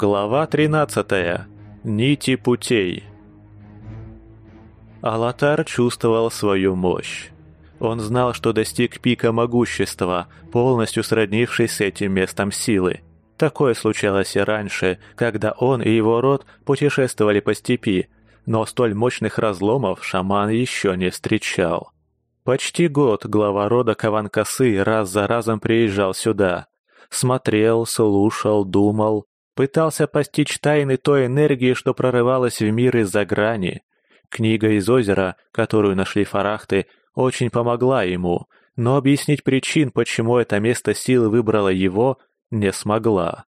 Глава 13. Нити путей. Алатар чувствовал свою мощь. Он знал, что достиг пика могущества, полностью сроднившись с этим местом силы. Такое случалось и раньше, когда он и его род путешествовали по степи, но столь мощных разломов шаман еще не встречал. Почти год глава рода Каванкасы раз за разом приезжал сюда. Смотрел, слушал, думал, Пытался постичь тайны той энергии, что прорывалась в мир из-за грани. Книга из озера, которую нашли фарахты, очень помогла ему, но объяснить причин, почему это место силы выбрало его, не смогла.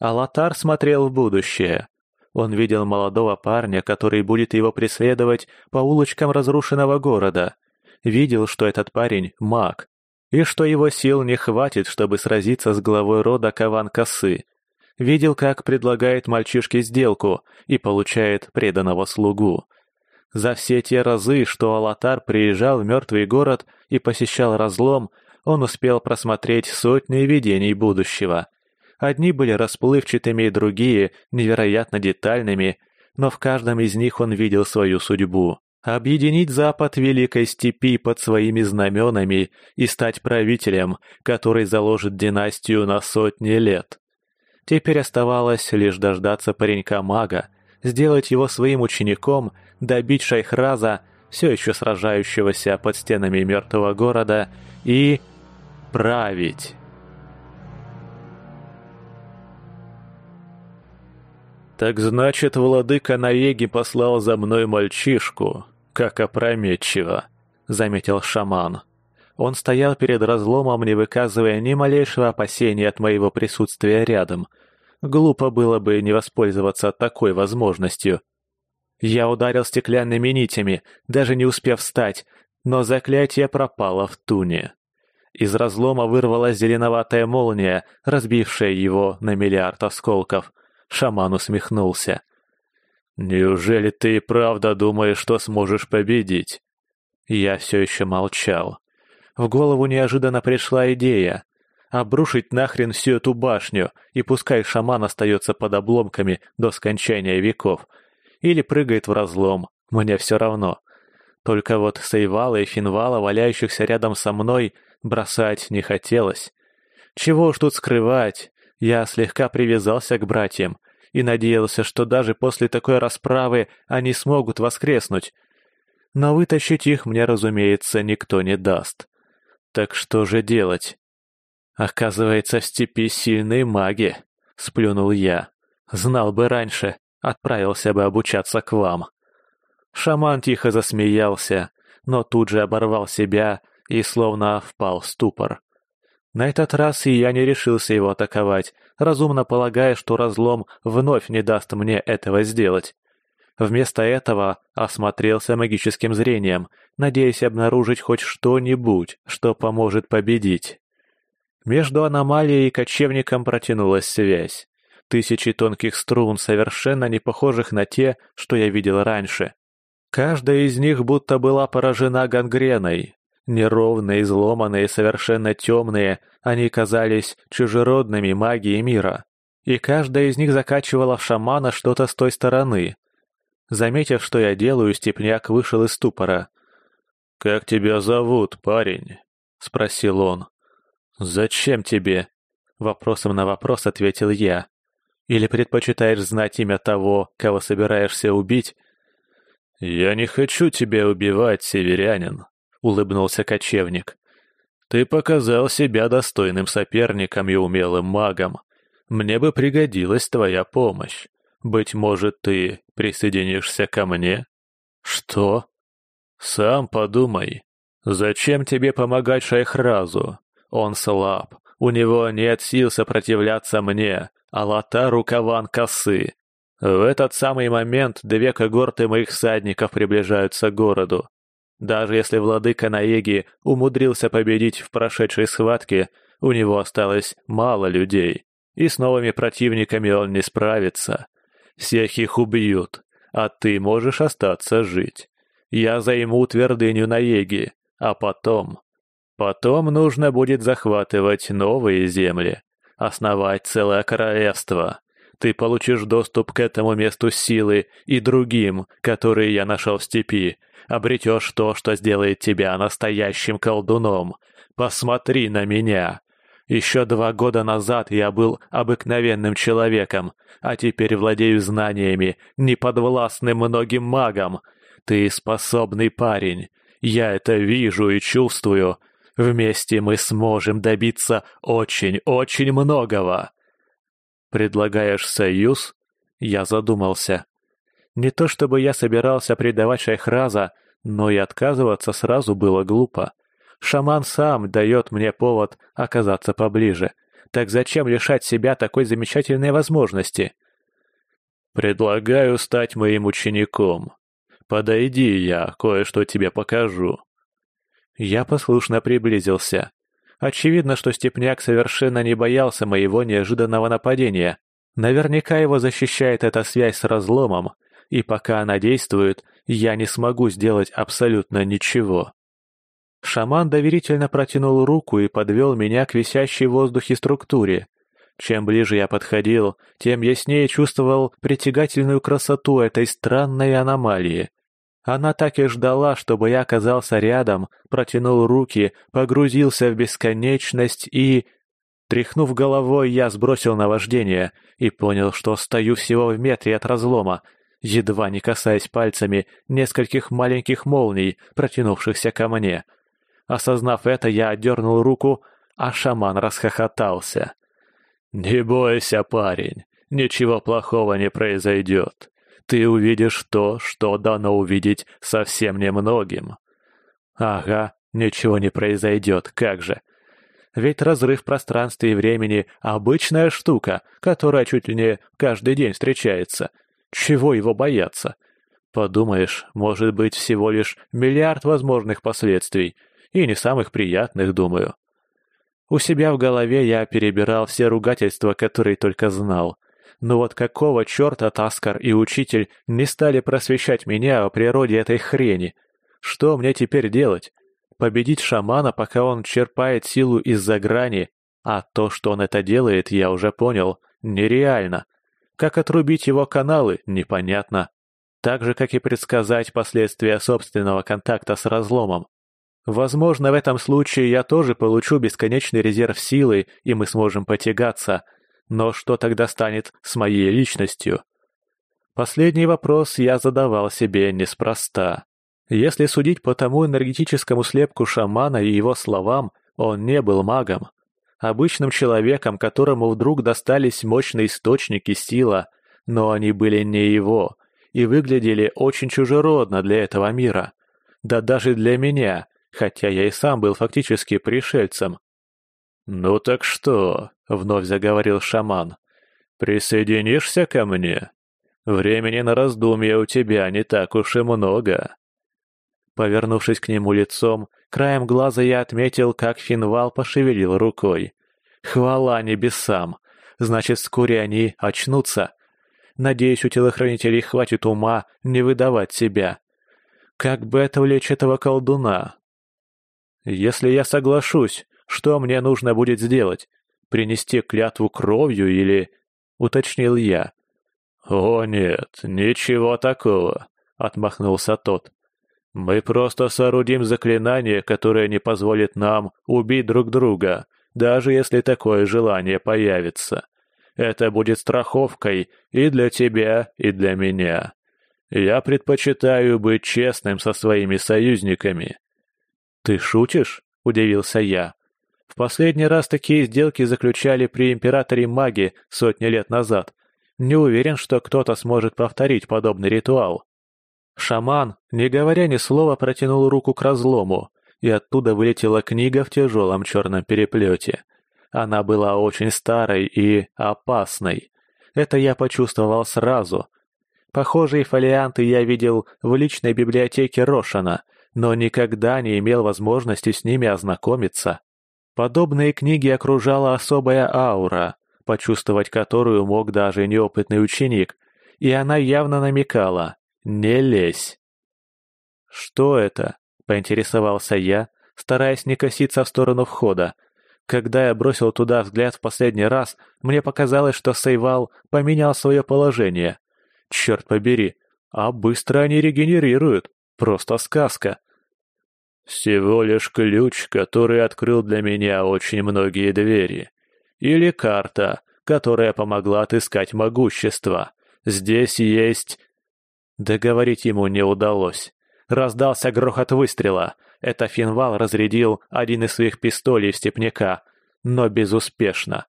Алатар смотрел в будущее. Он видел молодого парня, который будет его преследовать по улочкам разрушенного города. Видел, что этот парень — маг, и что его сил не хватит, чтобы сразиться с главой рода Каван-Косы — Видел, как предлагает мальчишке сделку и получает преданного слугу. За все те разы, что Алатар приезжал в мертвый город и посещал разлом, он успел просмотреть сотни видений будущего. Одни были расплывчатыми, другие — невероятно детальными, но в каждом из них он видел свою судьбу. Объединить Запад Великой Степи под своими знаменами и стать правителем, который заложит династию на сотни лет. Теперь оставалось лишь дождаться паренька-мага, сделать его своим учеником, добить Шайхраза, все еще сражающегося под стенами мертвого города, и... править. «Так значит, владыка Наеги послал за мной мальчишку, как опрометчиво», — заметил шаман. Он стоял перед разломом, не выказывая ни малейшего опасения от моего присутствия рядом. Глупо было бы не воспользоваться такой возможностью. Я ударил стеклянными нитями, даже не успев встать, но заклятие пропало в туне. Из разлома вырвалась зеленоватая молния, разбившая его на миллиард осколков. Шаман усмехнулся. «Неужели ты и правда думаешь, что сможешь победить?» Я все еще молчал. В голову неожиданно пришла идея. Обрушить нахрен всю эту башню, и пускай шаман остается под обломками до скончания веков. Или прыгает в разлом, мне все равно. Только вот Сейвала и Финвала, валяющихся рядом со мной, бросать не хотелось. Чего уж тут скрывать, я слегка привязался к братьям и надеялся, что даже после такой расправы они смогут воскреснуть. Но вытащить их мне, разумеется, никто не даст. Так что же делать? Оказывается, в степи сильные маги, сплюнул я. Знал бы раньше, отправился бы обучаться к вам. Шаман тихо засмеялся, но тут же оборвал себя и словно впал в ступор. На этот раз и я не решился его атаковать, разумно полагая, что разлом вновь не даст мне этого сделать. Вместо этого осмотрелся магическим зрением, надеясь обнаружить хоть что-нибудь, что поможет победить. Между аномалией и кочевником протянулась связь. Тысячи тонких струн, совершенно не похожих на те, что я видел раньше. Каждая из них будто была поражена гангреной. Неровные, изломанные, совершенно темные, они казались чужеродными магией мира. И каждая из них закачивала в шамана что-то с той стороны, Заметив, что я делаю, степняк вышел из ступора. «Как тебя зовут, парень?» — спросил он. «Зачем тебе?» — вопросом на вопрос ответил я. «Или предпочитаешь знать имя того, кого собираешься убить?» «Я не хочу тебя убивать, северянин», — улыбнулся кочевник. «Ты показал себя достойным соперником и умелым магом. Мне бы пригодилась твоя помощь. Быть может, ты присоединишься ко мне? Что? Сам подумай. Зачем тебе помогать Шайхразу? Он слаб. У него нет сил сопротивляться мне, а лата рукаван косы. В этот самый момент две когорты моих всадников приближаются к городу. Даже если владыка Наеги умудрился победить в прошедшей схватке, у него осталось мало людей, и с новыми противниками он не справится. Всех их убьют, а ты можешь остаться жить. Я займу твердыню на Еге, а потом... Потом нужно будет захватывать новые земли, основать целое королевство. ты получишь доступ к этому месту силы и другим, которые я нашел в степи. Обретешь то, что сделает тебя настоящим колдуном. Посмотри на меня. Еще два года назад я был обыкновенным человеком, а теперь владею знаниями, неподвластным многим магам. Ты способный парень. Я это вижу и чувствую. Вместе мы сможем добиться очень-очень многого. Предлагаешь союз? Я задумался. Не то чтобы я собирался предавать Шайхраза, но и отказываться сразу было глупо. Шаман сам дает мне повод оказаться поближе. Так зачем лишать себя такой замечательной возможности? Предлагаю стать моим учеником. Подойди, я кое-что тебе покажу. Я послушно приблизился. Очевидно, что Степняк совершенно не боялся моего неожиданного нападения. Наверняка его защищает эта связь с разломом, и пока она действует, я не смогу сделать абсолютно ничего. Шаман доверительно протянул руку и подвел меня к висящей в воздухе структуре. Чем ближе я подходил, тем яснее чувствовал притягательную красоту этой странной аномалии. Она так и ждала, чтобы я оказался рядом, протянул руки, погрузился в бесконечность и... Тряхнув головой, я сбросил наваждение и понял, что стою всего в метре от разлома, едва не касаясь пальцами нескольких маленьких молний, протянувшихся ко мне — Осознав это, я отдернул руку, а шаман расхохотался. «Не бойся, парень, ничего плохого не произойдет. Ты увидишь то, что дано увидеть совсем немногим». «Ага, ничего не произойдет, как же. Ведь разрыв пространства и времени — обычная штука, которая чуть ли не каждый день встречается. Чего его бояться?» Подумаешь, может быть всего лишь миллиард возможных последствий — и не самых приятных, думаю. У себя в голове я перебирал все ругательства, которые только знал. Но вот какого черта Таскар и учитель не стали просвещать меня о природе этой хрени? Что мне теперь делать? Победить шамана, пока он черпает силу из-за грани, а то, что он это делает, я уже понял, нереально. Как отрубить его каналы, непонятно. Так же, как и предсказать последствия собственного контакта с разломом. Возможно, в этом случае я тоже получу бесконечный резерв силы, и мы сможем потягаться. Но что тогда станет с моей личностью? Последний вопрос я задавал себе неспроста. Если судить по тому энергетическому слепку шамана и его словам, он не был магом. Обычным человеком, которому вдруг достались мощные источники сила, но они были не его, и выглядели очень чужеродно для этого мира. Да даже для меня, хотя я и сам был фактически пришельцем. «Ну так что?» — вновь заговорил шаман. «Присоединишься ко мне? Времени на раздумья у тебя не так уж и много». Повернувшись к нему лицом, краем глаза я отметил, как Финвал пошевелил рукой. «Хвала небесам! Значит, вскоре они очнутся. Надеюсь, у телохранителей хватит ума не выдавать себя. Как бы отвлечь этого колдуна, если я соглашусь, что мне нужно будет сделать? Принести клятву кровью или...» — уточнил я. «О нет, ничего такого», — отмахнулся тот. «Мы просто соорудим заклинание, которое не позволит нам убить друг друга, даже если такое желание появится. Это будет страховкой и для тебя, и для меня. Я предпочитаю быть честным со своими союзниками. «Ты шутишь?» – удивился я. «В последний раз такие сделки заключали при императоре маги сотни лет назад. Не уверен, что кто-то сможет повторить подобный ритуал». Шаман, не говоря ни слова, протянул руку к разлому, и оттуда вылетела книга в тяжелом черном переплете. Она была очень старой и опасной. Это я почувствовал сразу. Похожие фолианты я видел в личной библиотеке Рошана – но никогда не имел возможности с ними ознакомиться. Подобные книги окружала особая аура, почувствовать которую мог даже неопытный ученик, и она явно намекала «не лезь». «Что это?» — поинтересовался я, стараясь не коситься в сторону входа. Когда я бросил туда взгляд в последний раз, мне показалось, что Сейвал поменял свое положение. Черт побери, а быстро они регенерируют. Просто сказка. Всего лишь ключ, который открыл для меня очень многие двери. Или карта, которая помогла отыскать могущество. Здесь есть... Договорить ему не удалось. Раздался грохот выстрела. Это Финвал разрядил один из своих пистолей в степняка, но безуспешно.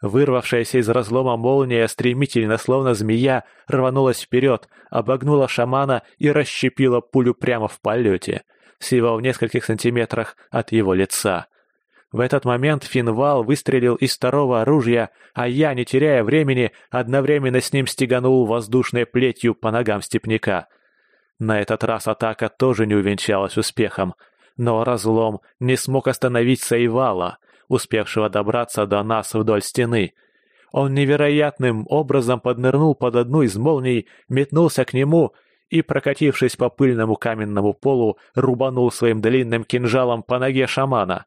Вырвавшаяся из разлома молния стремительно, словно змея, рванулась вперед, обогнула шамана и расщепила пулю прямо в полете, всего в нескольких сантиметрах от его лица. В этот момент Финвал выстрелил из второго оружия, а я, не теряя времени, одновременно с ним стеганул воздушной плетью по ногам степняка. На этот раз атака тоже не увенчалась успехом, но разлом не смог остановить Сейвала, успевшего добраться до нас вдоль стены. Он невероятным образом поднырнул под одну из молний, метнулся к нему и, прокатившись по пыльному каменному полу, рубанул своим длинным кинжалом по ноге шамана.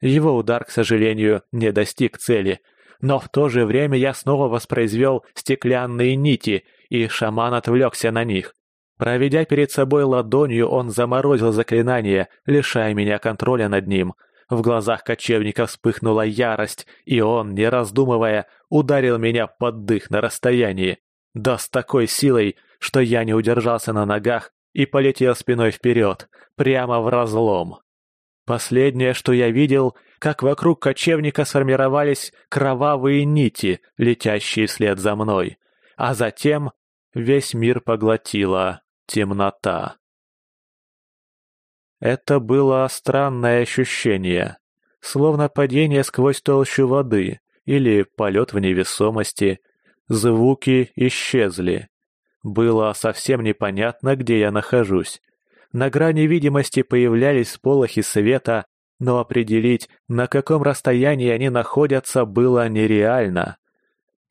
Его удар, к сожалению, не достиг цели, но в то же время я снова воспроизвел стеклянные нити, и шаман отвлекся на них. Проведя перед собой ладонью, он заморозил заклинание, лишая меня контроля над ним — в глазах кочевника вспыхнула ярость, и он, не раздумывая, ударил меня под дых на расстоянии. Да с такой силой, что я не удержался на ногах и полетел спиной вперед, прямо в разлом. Последнее, что я видел, как вокруг кочевника сформировались кровавые нити, летящие вслед за мной. А затем весь мир поглотила темнота. Это было странное ощущение, словно падение сквозь толщу воды или полет в невесомости. Звуки исчезли. Было совсем непонятно, где я нахожусь. На грани видимости появлялись сполохи света, но определить, на каком расстоянии они находятся, было нереально.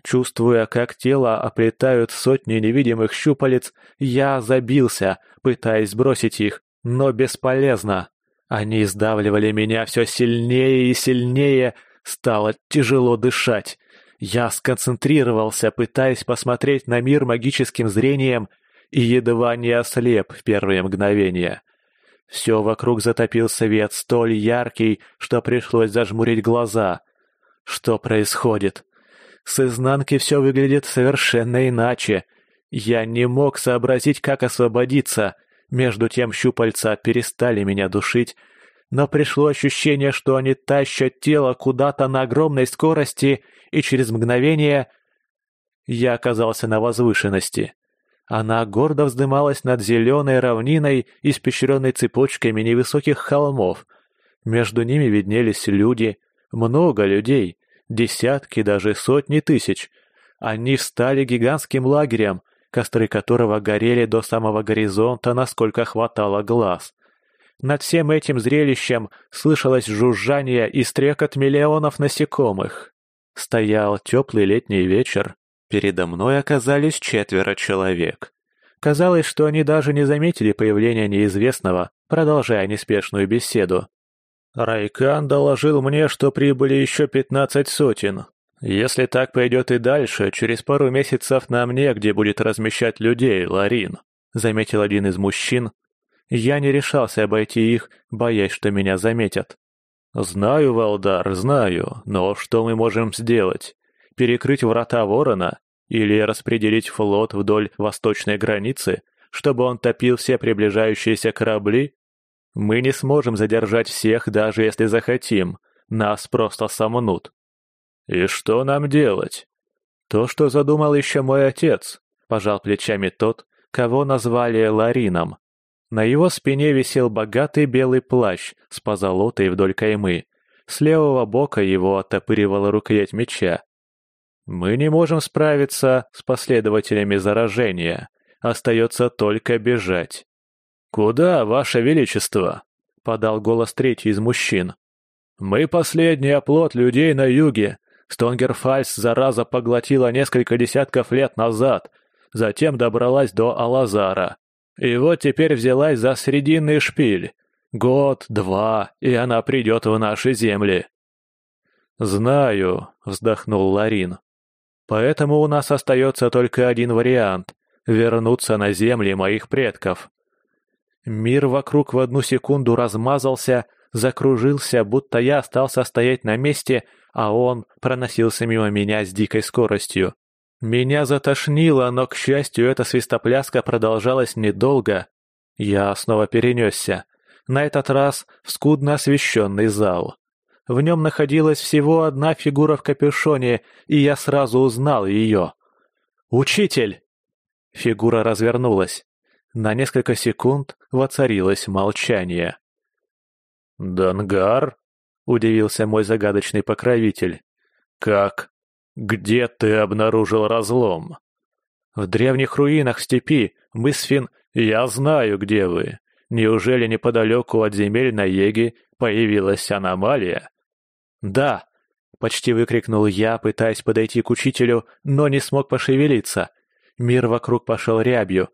Чувствуя, как тело оплетают сотни невидимых щупалец, я забился, пытаясь сбросить их, но бесполезно. Они сдавливали меня все сильнее и сильнее, стало тяжело дышать. Я сконцентрировался, пытаясь посмотреть на мир магическим зрением, и едва не ослеп в первые мгновения. Все вокруг затопил свет столь яркий, что пришлось зажмурить глаза. Что происходит? С изнанки все выглядит совершенно иначе. Я не мог сообразить, как освободиться — между тем щупальца перестали меня душить, но пришло ощущение, что они тащат тело куда-то на огромной скорости, и через мгновение я оказался на возвышенности. Она гордо вздымалась над зеленой равниной, испещренной цепочками невысоких холмов. Между ними виднелись люди, много людей, десятки, даже сотни тысяч. Они встали гигантским лагерем, костры которого горели до самого горизонта, насколько хватало глаз. Над всем этим зрелищем слышалось жужжание и стрекот миллионов насекомых. Стоял теплый летний вечер. Передо мной оказались четверо человек. Казалось, что они даже не заметили появления неизвестного, продолжая неспешную беседу. Райкан доложил мне, что прибыли еще пятнадцать сотен, «Если так пойдет и дальше, через пару месяцев нам негде будет размещать людей, Ларин», — заметил один из мужчин. Я не решался обойти их, боясь, что меня заметят. «Знаю, Валдар, знаю, но что мы можем сделать? Перекрыть врата Ворона? Или распределить флот вдоль восточной границы, чтобы он топил все приближающиеся корабли? Мы не сможем задержать всех, даже если захотим. Нас просто сомнут. «И что нам делать?» «То, что задумал еще мой отец», — пожал плечами тот, кого назвали Ларином. На его спине висел богатый белый плащ с позолотой вдоль каймы. С левого бока его оттопыривала рукоять меча. «Мы не можем справиться с последователями заражения. Остается только бежать». «Куда, Ваше Величество?» — подал голос третий из мужчин. «Мы последний оплот людей на юге, Стонгерфальс зараза поглотила несколько десятков лет назад, затем добралась до Алазара. И вот теперь взялась за срединный шпиль. Год, два, и она придет в наши земли. «Знаю», — вздохнул Ларин. «Поэтому у нас остается только один вариант — вернуться на земли моих предков». Мир вокруг в одну секунду размазался, закружился, будто я остался стоять на месте, а он проносился мимо меня с дикой скоростью. Меня затошнило, но, к счастью, эта свистопляска продолжалась недолго. Я снова перенесся. На этот раз в скудно освещенный зал. В нем находилась всего одна фигура в капюшоне, и я сразу узнал ее. «Учитель!» Фигура развернулась. На несколько секунд воцарилось молчание. «Дангар?» — удивился мой загадочный покровитель. «Как? Где ты обнаружил разлом?» «В древних руинах степи, Мысфин, я знаю, где вы. Неужели неподалеку от земель на Еге появилась аномалия?» «Да!» — почти выкрикнул я, пытаясь подойти к учителю, но не смог пошевелиться. Мир вокруг пошел рябью.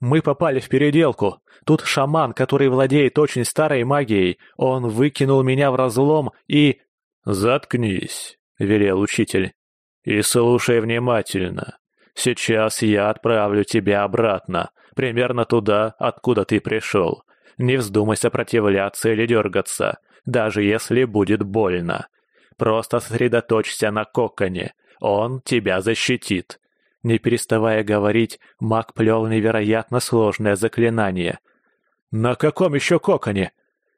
«Мы попали в переделку. Тут шаман, который владеет очень старой магией. Он выкинул меня в разлом и...» «Заткнись», — велел учитель. «И слушай внимательно. Сейчас я отправлю тебя обратно, примерно туда, откуда ты пришел. Не вздумай сопротивляться или дергаться даже если будет больно. Просто сосредоточься на коконе, он тебя защитит. Не переставая говорить, маг плел невероятно сложное заклинание. «На каком еще коконе?»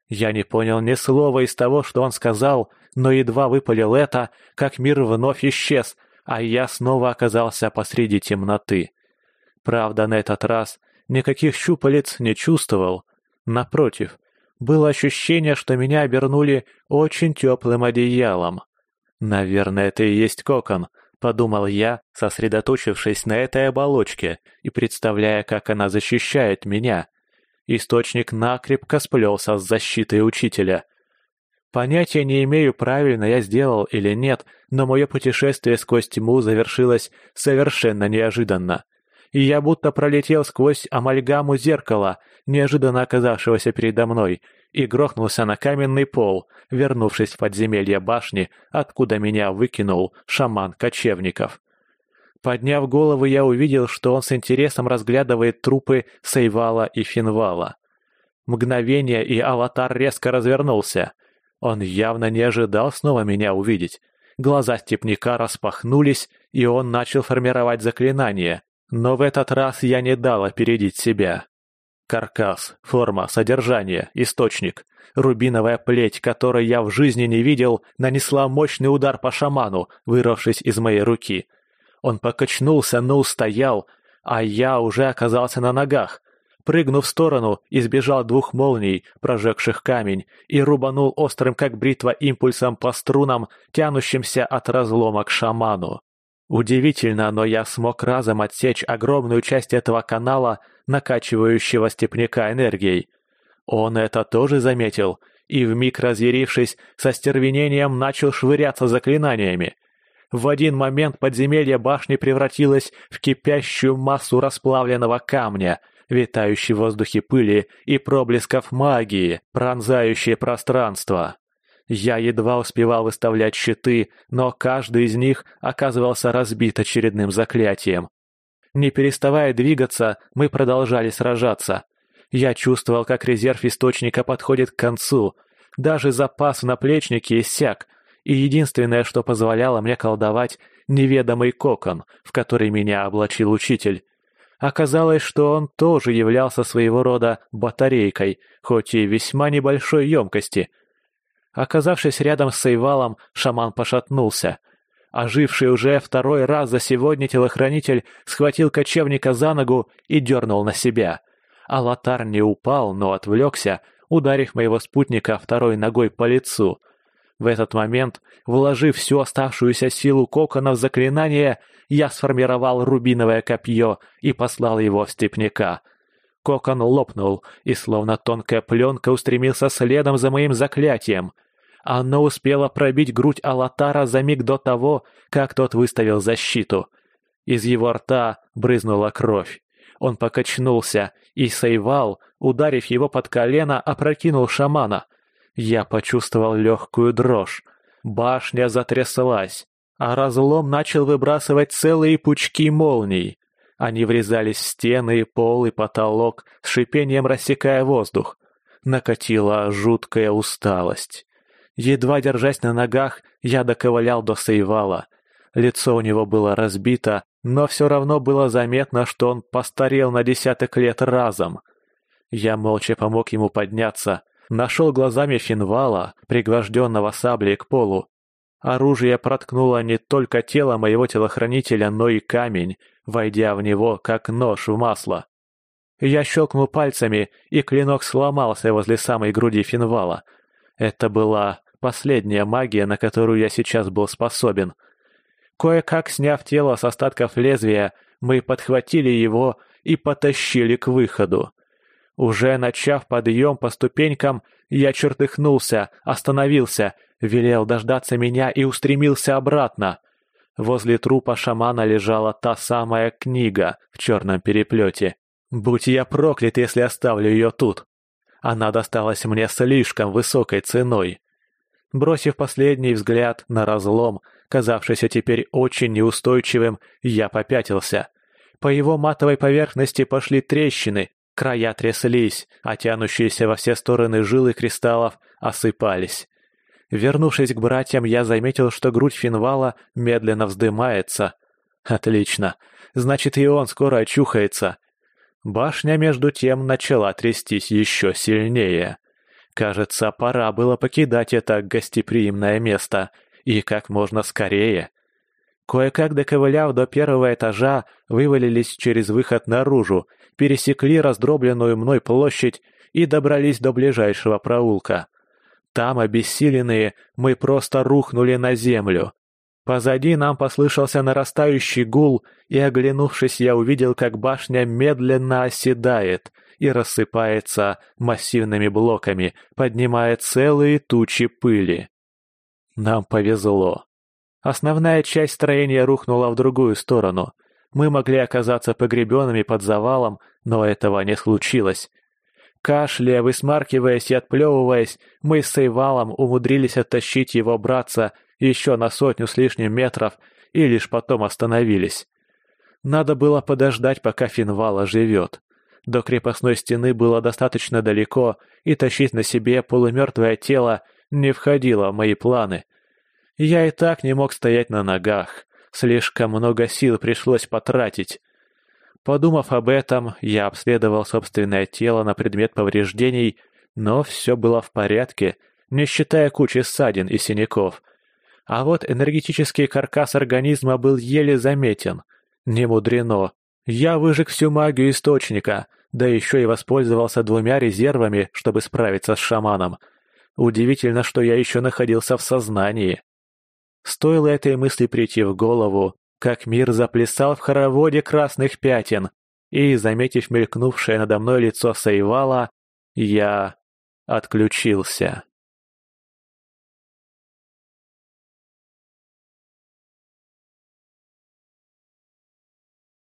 Я не понял ни слова из того, что он сказал, но едва выпалил это, как мир вновь исчез, а я снова оказался посреди темноты. Правда, на этот раз никаких щупалец не чувствовал. Напротив, было ощущение, что меня обернули очень теплым одеялом. «Наверное, это и есть кокон», — подумал я, сосредоточившись на этой оболочке и представляя, как она защищает меня. Источник накрепко сплелся с защитой учителя. Понятия не имею, правильно я сделал или нет, но мое путешествие сквозь тьму завершилось совершенно неожиданно и я будто пролетел сквозь амальгаму зеркала, неожиданно оказавшегося передо мной, и грохнулся на каменный пол, вернувшись в подземелье башни, откуда меня выкинул шаман кочевников. Подняв голову, я увидел, что он с интересом разглядывает трупы Сейвала и Финвала. Мгновение, и аватар резко развернулся. Он явно не ожидал снова меня увидеть. Глаза степняка распахнулись, и он начал формировать заклинание. Но в этот раз я не дал опередить себя. Каркас, форма, содержание, источник. Рубиновая плеть, которой я в жизни не видел, нанесла мощный удар по шаману, вырвавшись из моей руки. Он покачнулся, но устоял, а я уже оказался на ногах. Прыгнув в сторону, избежал двух молний, прожегших камень, и рубанул острым, как бритва, импульсом по струнам, тянущимся от разлома к шаману. Удивительно, но я смог разом отсечь огромную часть этого канала, накачивающего степняка энергией. Он это тоже заметил и, вмиг разъярившись, со стервенением начал швыряться заклинаниями. В один момент подземелье башни превратилось в кипящую массу расплавленного камня, витающей в воздухе пыли и проблесков магии, пронзающей пространство. Я едва успевал выставлять щиты, но каждый из них оказывался разбит очередным заклятием. Не переставая двигаться, мы продолжали сражаться. Я чувствовал, как резерв источника подходит к концу. Даже запас в наплечнике иссяк, и единственное, что позволяло мне колдовать, неведомый кокон, в который меня облачил учитель. Оказалось, что он тоже являлся своего рода батарейкой, хоть и весьма небольшой емкости — Оказавшись рядом с Сейвалом, шаман пошатнулся. Оживший уже второй раз за сегодня телохранитель схватил кочевника за ногу и дернул на себя. Алатар не упал, но отвлекся, ударив моего спутника второй ногой по лицу. В этот момент, вложив всю оставшуюся силу кокона в заклинание, я сформировал рубиновое копье и послал его в степняка. Кокон лопнул, и словно тонкая пленка устремился следом за моим заклятием — оно успело пробить грудь Алатара за миг до того, как тот выставил защиту. Из его рта брызнула кровь. Он покачнулся, и Сейвал, ударив его под колено, опрокинул шамана. Я почувствовал легкую дрожь. Башня затряслась, а разлом начал выбрасывать целые пучки молний. Они врезались в стены, пол и потолок, с шипением рассекая воздух. Накатила жуткая усталость. Едва держась на ногах, я доковылял до Сейвала. Лицо у него было разбито, но все равно было заметно, что он постарел на десяток лет разом. Я молча помог ему подняться, нашел глазами Финвала, пригвожденного саблей к полу. Оружие проткнуло не только тело моего телохранителя, но и камень, войдя в него, как нож в масло. Я щелкнул пальцами, и клинок сломался возле самой груди Финвала. Это была последняя магия, на которую я сейчас был способен. Кое-как сняв тело с остатков лезвия, мы подхватили его и потащили к выходу. Уже начав подъем по ступенькам, я чертыхнулся, остановился, велел дождаться меня и устремился обратно. Возле трупа шамана лежала та самая книга в черном переплете. Будь я проклят, если оставлю ее тут. Она досталась мне слишком высокой ценой. Бросив последний взгляд на разлом, казавшийся теперь очень неустойчивым, я попятился. По его матовой поверхности пошли трещины, края тряслись, а тянущиеся во все стороны жилы кристаллов осыпались. Вернувшись к братьям, я заметил, что грудь Финвала медленно вздымается. Отлично. Значит, и он скоро очухается. Башня, между тем, начала трястись еще сильнее. Кажется, пора было покидать это гостеприимное место, и как можно скорее. Кое-как доковыляв до первого этажа, вывалились через выход наружу, пересекли раздробленную мной площадь и добрались до ближайшего проулка. Там, обессиленные, мы просто рухнули на землю. Позади нам послышался нарастающий гул, и, оглянувшись, я увидел, как башня медленно оседает и рассыпается массивными блоками, поднимая целые тучи пыли. Нам повезло. Основная часть строения рухнула в другую сторону. Мы могли оказаться погребенными под завалом, но этого не случилось. Кашляя, высмаркиваясь и отплевываясь, мы с Сейвалом умудрились оттащить его братца еще на сотню с лишним метров и лишь потом остановились. Надо было подождать, пока Финвал живет. До крепостной стены было достаточно далеко, и тащить на себе полумертвое тело не входило в мои планы. Я и так не мог стоять на ногах, слишком много сил пришлось потратить. Подумав об этом, я обследовал собственное тело на предмет повреждений, но все было в порядке, не считая кучи ссадин и синяков. А вот энергетический каркас организма был еле заметен. Не мудрено. Я выжег всю магию источника, да еще и воспользовался двумя резервами, чтобы справиться с шаманом. Удивительно, что я еще находился в сознании. Стоило этой мысли прийти в голову, как мир заплясал в хороводе красных пятен, и, заметив мелькнувшее надо мной лицо Сейвала, я отключился.